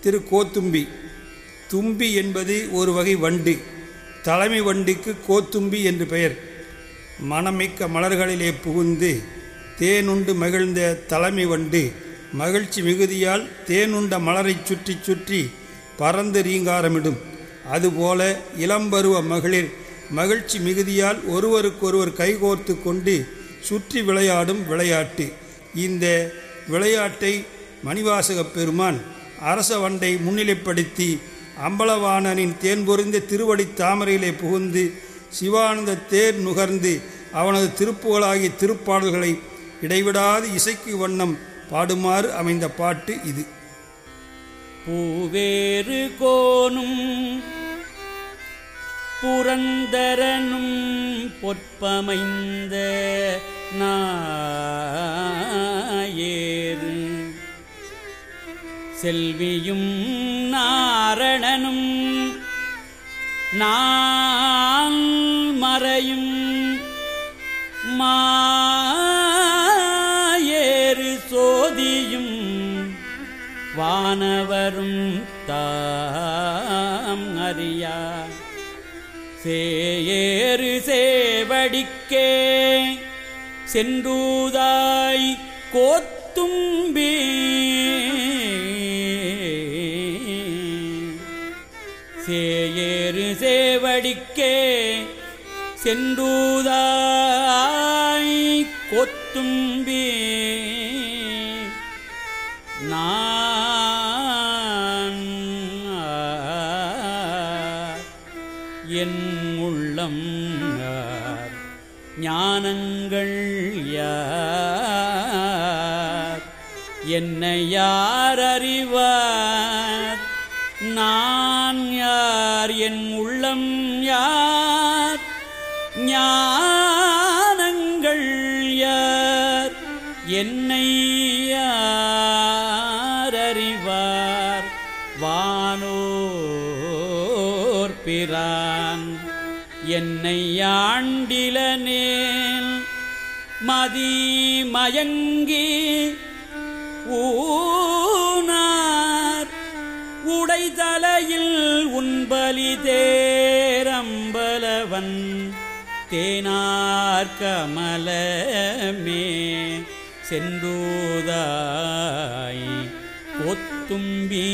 திரு கோத்தும்பி தும்பி என்பது ஒரு வகை வண்டு. தலைமை வண்டிக்கு கோத்தும்பி என்று பெயர். மணமிக்க மலர்களிலே புகுந்து தேனுண்டு மகிழ்ந்த தலைமை வண்டு. மகிழ்ச்சி மிகுதியால் தேனுண்ட மலரைச் சுற்றி சுற்றி பறந்து ரீங்காரமிடும். அதுபோல இளம்பருவ மகளிர் மகிழ்ச்சி மிகுதியால் ஒருவருக்கொருவர் கைகோர்த்து கொண்டு சுற்றி விளையாடும் விளையாட்டு. இந்த விளையாட்டை மணிவாசகப் பெருமான் அரச வண்டை முன்னிலைப்படுத்தி அம்பலவாணனின் தேன் பொருந்த திருவடி தாமரையிலே புகுந்து சிவானந்த தேர் நுகர்ந்து அவனது திருப்புகளாகிய திருப்பாடல்களை இடைவிடாது இசைக்கு வண்ணம் பாடுமாறு அமைந்த பாட்டு இது. பூவேறு கோனும் புரந்தரனும் பொற்பமைந்த நாயேறு. செல்வியும் நாரணனும் நான் மறையும் மாயேறு சோதியும் வானவரும் தாம் அறியா. சேயேறு சேவடிக்கே சென்றூதாய் கோத்தும்பி சேயேறு சேவடிக்கே சென்றூதாய் கொத்தும்பி. நான் என் உள்ளம் ஞானங்கள் யார்? என்னை யார் அறிவார்? என் உள்ளம் யார்? ஞானங்கள் யார்? என்னை யார் அறிவார் வானோர் பிரான். என்னை ஆண்டிலனேன் மதி மயங்கி ஊ கலிதேரம்பலவன் தேரம்பலவன் தேனார் கமலமே சென்றூதாய் கொத்தும்பி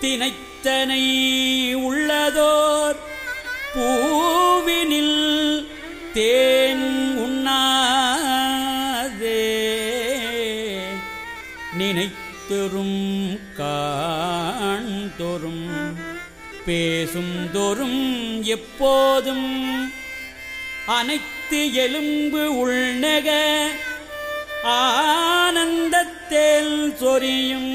தினைத்தனை உள்ளதோர் பூவினில் தேன் உண்ணாதே. நினைத்த காண்தொரும் பேசும் தோறும் எப்போதும் அனைத்து எலும்பு உள்நக ஆனந்தத்தேல் சொரியும்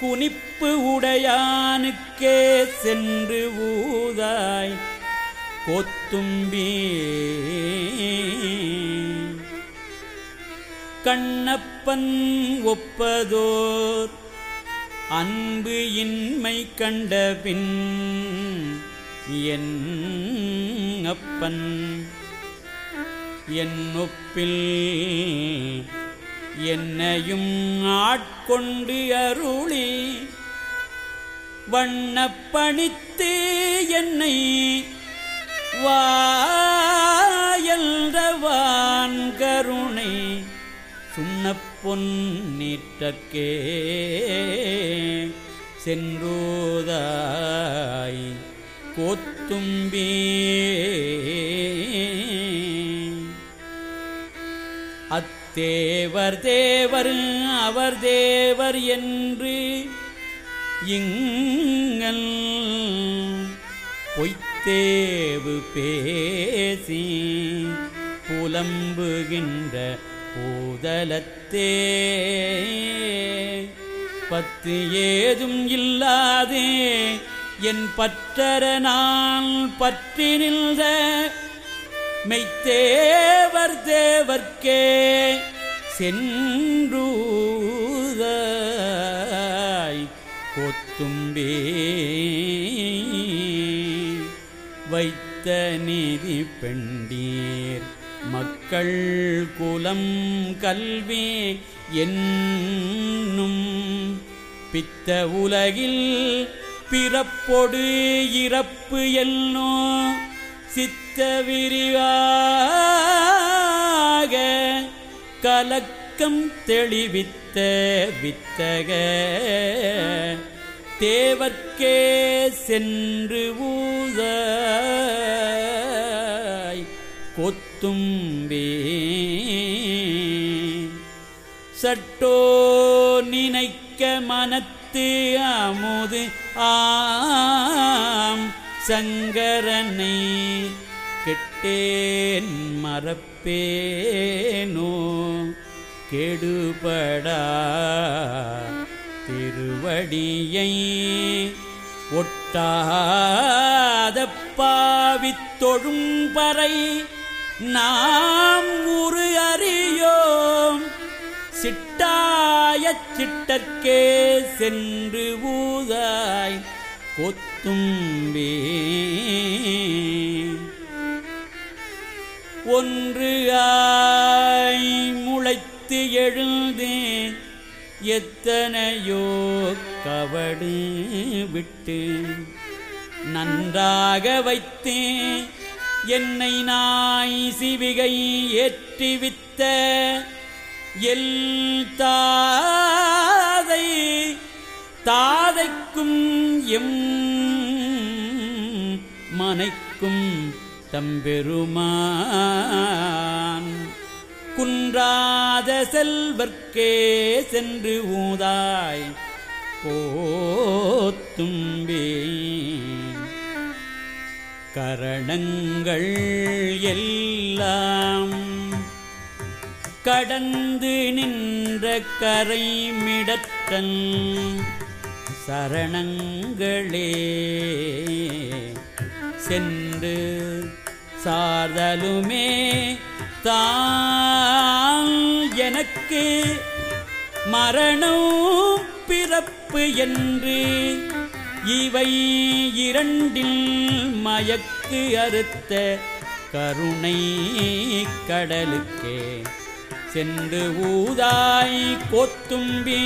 குனிப்பு உடையானுக்கே சென்று ஊதாய் கொத்தும்பி கண்ணப்பன் ஒப்பதோர். அன்பு இன்மை கண்டபின் என் அப்பன். என் ஒப்பில் என்னையும் ஆட்கொண்டு அருளி வண்ணப்பணித்து என்னை வாயல்ரவான் கருண. சுண்ண பொன்னிட்டற்கே சென்றோதாய் கோத்தும்பி. அத்தேவர் தேவர் அவர் தேவர் என்று இங்கள் பொய்த்தேவு பேசி புலம்புகின்ற பூதலத்தே. பத்து ஏதும் இல்லாதே. என் பற்றர நான் பற்றி நின்ற மெய்த்தேவர் தேவர்க்கே சென்றூதாய் கொத்தும்பே. வைத்த நீதி பெண்டீர் மக்க மக்கள் குலம் கல்வி என்னும் பித்த உலகில் பிறப்பொடு இறப்பு எல்லோ சித்த விரிவாக கலக்கம் தெளிவித்த வித்தக தேவர்க்கே சென்று ஊத கொத்தும்பே. சட்டோ நினைக்க மனத்து அமுது ஆம் சங்கரனை கெட்டேன் மறப்பேனோ. கெடுபடா திருவடியை ஒட்டாத பாவித்தொழும்பறை நாம் உரு அறியோம். சிட்டாய சிட்டற்கே சென்று ஊதாய் கொத்தும்பே. ஒன்று ஆய் முளைத்து எழுந்தேன். எத்தனையோ கவடு விட்டு நன்றாக வைத்தேன். என்னை நாய் சிவிகை ஏற்றிவித்த எல் தாதை தாதைக்கும் எம் மனைக்கும் தம்பெருமான். குன்றாத செல்வர்க்கே சென்று ஊதாய் போத்தும்பே கரணங்கள் எல்லாம் கடந்து நின்ற கரைமிடத்தன் சரணங்களே சென்று சார்தலுமே தான் எனக்கு மரணம் பிறப்பு என்று இவை இரண்டில் மயக்கு அறுத்த கருணை கடலுக்கே. சென்று ஊதாய் கொத்தும்பி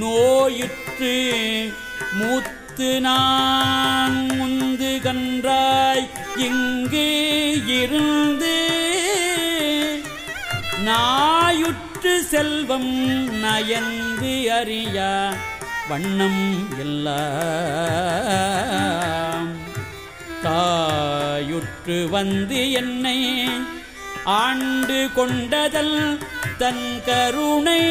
நோயுற்று மூத்து நான் முந்து கன்றாய் இங்கு இருந்து. நாயுற்று செல்வம் நயந்து அறியா வண்ணம் எல்லாம். தாயுற்று வந்து என்னை ஆண்டு கொண்டதல் தன் கருணை.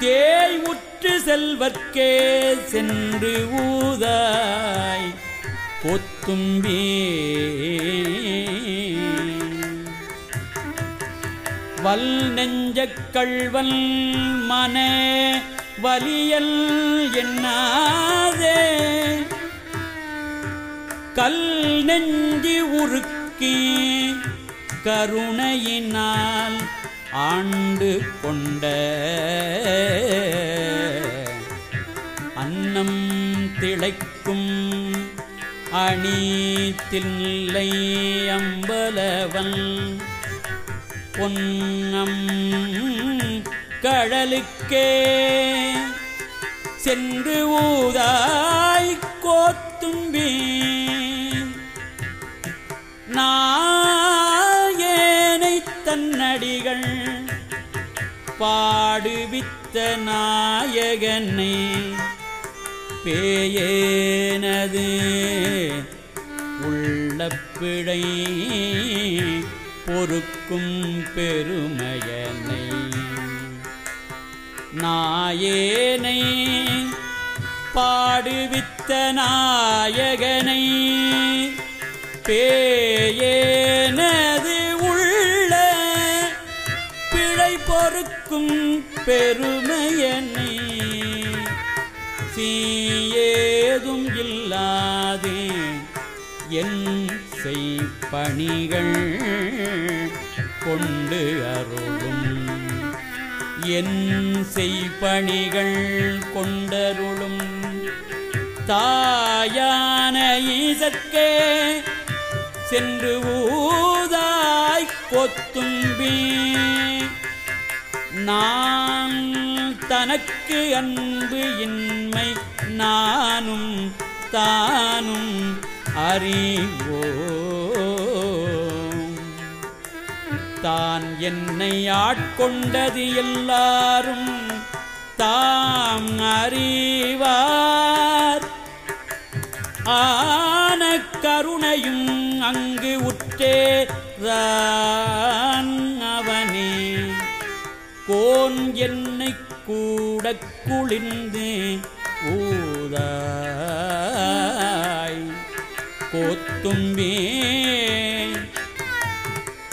தேய் உற்று செல்வர்க்கே சென்று ஊதாய். பொத்தும்பே வல் நெஞ்ச கள்வல் மன வலியல் என்னாதே? கல் நெஞ்சி உருக்கி கருணையினால் ஆண்டு கொண்ட அன்னம் திளைக்கும் அணி தில்லை அம்பலவன் பொன்னம் கடலுக்கே சென்று ஊதாய் கோத்தும்பி. நாயனை தன்னடிகள் பாடுவித்த நாயகனை பேயேனது உள்ள பிழை பொறுக்கும் பெருமையனை. நாயேனை பாடுவித்த நாயகனை பேயேனது உள்ள பிழை பொறுக்கும் பெருமையனை. சீயேதும் இல்லாதே என் செய்பணிகள். கொண்டு அருளும். என் செய்பணிகள் கொண்டருளும். தாயான ஈசற்கே சென்று ஊதாய் கொத்தும்பி. நான் தனக்கு அன்பு இன்மை நானும் தானும் அறிவோ தான் என்னை ஆட்கொண்டது எல்லாரும் தாம் அறிவார். ஆன கருணையும் அங்கு உற்றே அவனே. கோன் என்னை கூட குளிர்ந்து ஊதாய். கோத்தும்பே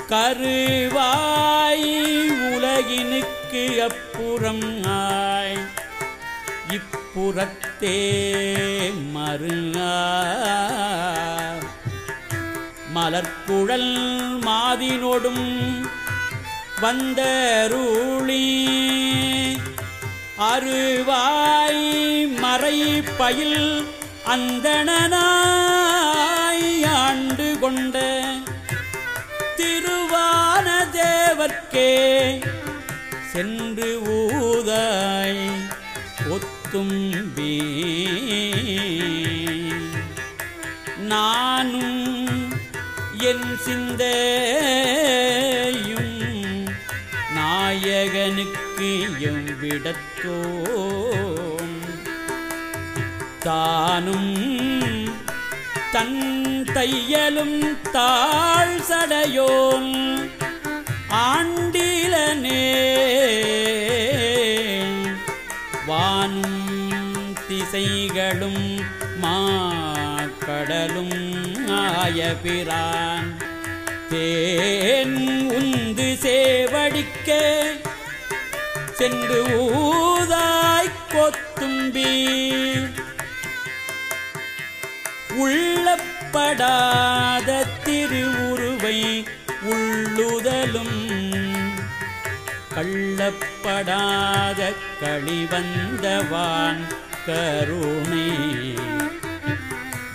கருவாய் உலகினுக்கு அப்புறம் ஆய். இப்புறத்தே மறுநாள் மலர்குழல் மாதினோடும் வந்த ரூளி அருவாய் மறை பயில் அந்தணனாய். தேவர்க்கே சென்று ஊதாய் ஒத்தும்பி நானும் என் சிந்தையும் நாயகனுக்கு எவ்விடத்தோம் தானும் தன் தையலும் தாழ் சடையோன். ஆண்டிலனே வானும் திசைகளும் மாக்கடலும் ஆயபிரான் தேன் உந்து சேவடிக்க சென்று ஊதாய் கொத்தும்பி. உள்ளப்படாத கள்ளப்படாத களிவந்தவான் கருணே.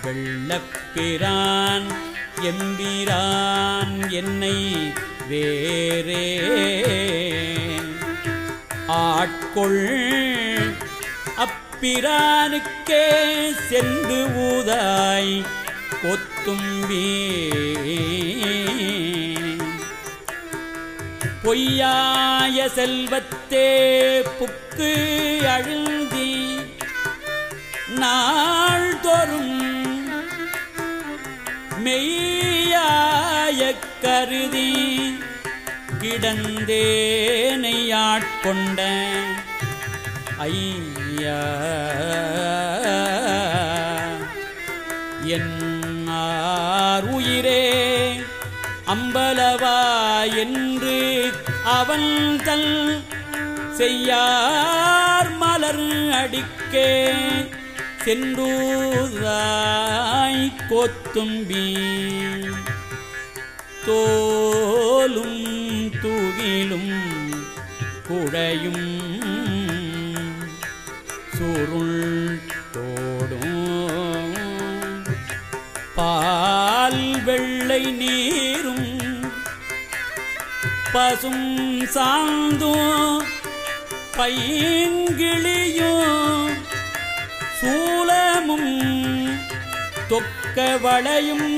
வெள்ளப்பிரான் எம்பிரான் என்னை வேறே. ஆட்கொள் அப்பிரானுக்கே சென்று ஊதாய் கொத்தும்பி பொய்யாய செல்வத்தே புக்கு அழுந்தி நாள்தோறும் மெய்யாய கருதி கிடந்தேனை ஆட்கொண்ட ஐயா. என் உயிரே அம்பலவா என்று அவன் தல் செய்யார் மலர் அடிக்கே சென்றூதாய் கோத்தும்பி தோலும் தூகிலும் குடையும் சுருள் தோடும் பால் வெள்ளை நீரும் பசும் சாந்தும் பையங்கிளியும் சூலமும் தொக்க வளையும்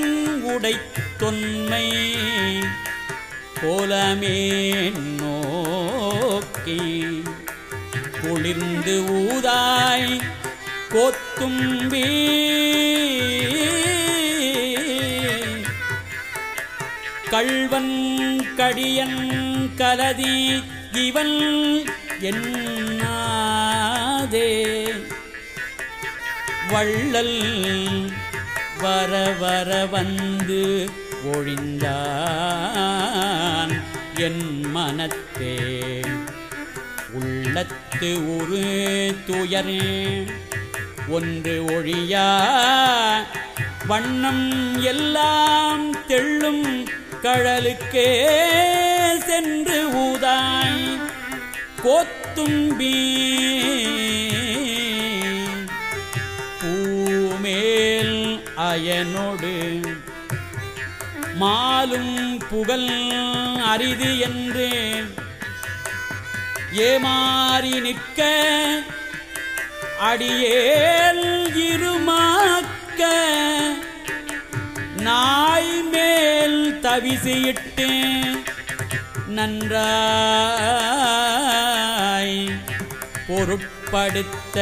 உடை தொன்மை கோலமே நோக்கி குளிர்ந்து ஊதாய் கோத்தும்பி வீ கடியன் கலதி இவன் என்னாதே? வள்ளல் வர வர வந்து ஒழிந்தான் என் மனத்தே. உள்ளத்து ஒரு துயரே ஒன்று ஒழியா? வண்ணம் எல்லாம் தெள்ளும் கழலுக்கே சென்று ஊதாய் கோத்தும்பி பூமேல் அயனோடு மாலும் புகழ் அரிது என்று ஏமாறி நிற்க அடியேல் இருமாக்க நாய்மே அவிசையிட்டேன் நன்றாய் பொருட்படுத்த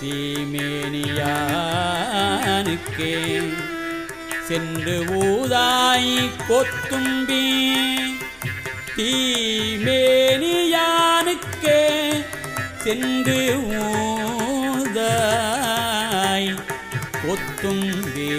தீமேனியானுக்கே. சென்று ஊதாய் கொத்தும்பி தீமேனியானுக்கே. சென்று ஊதாய் கொத்தும்பே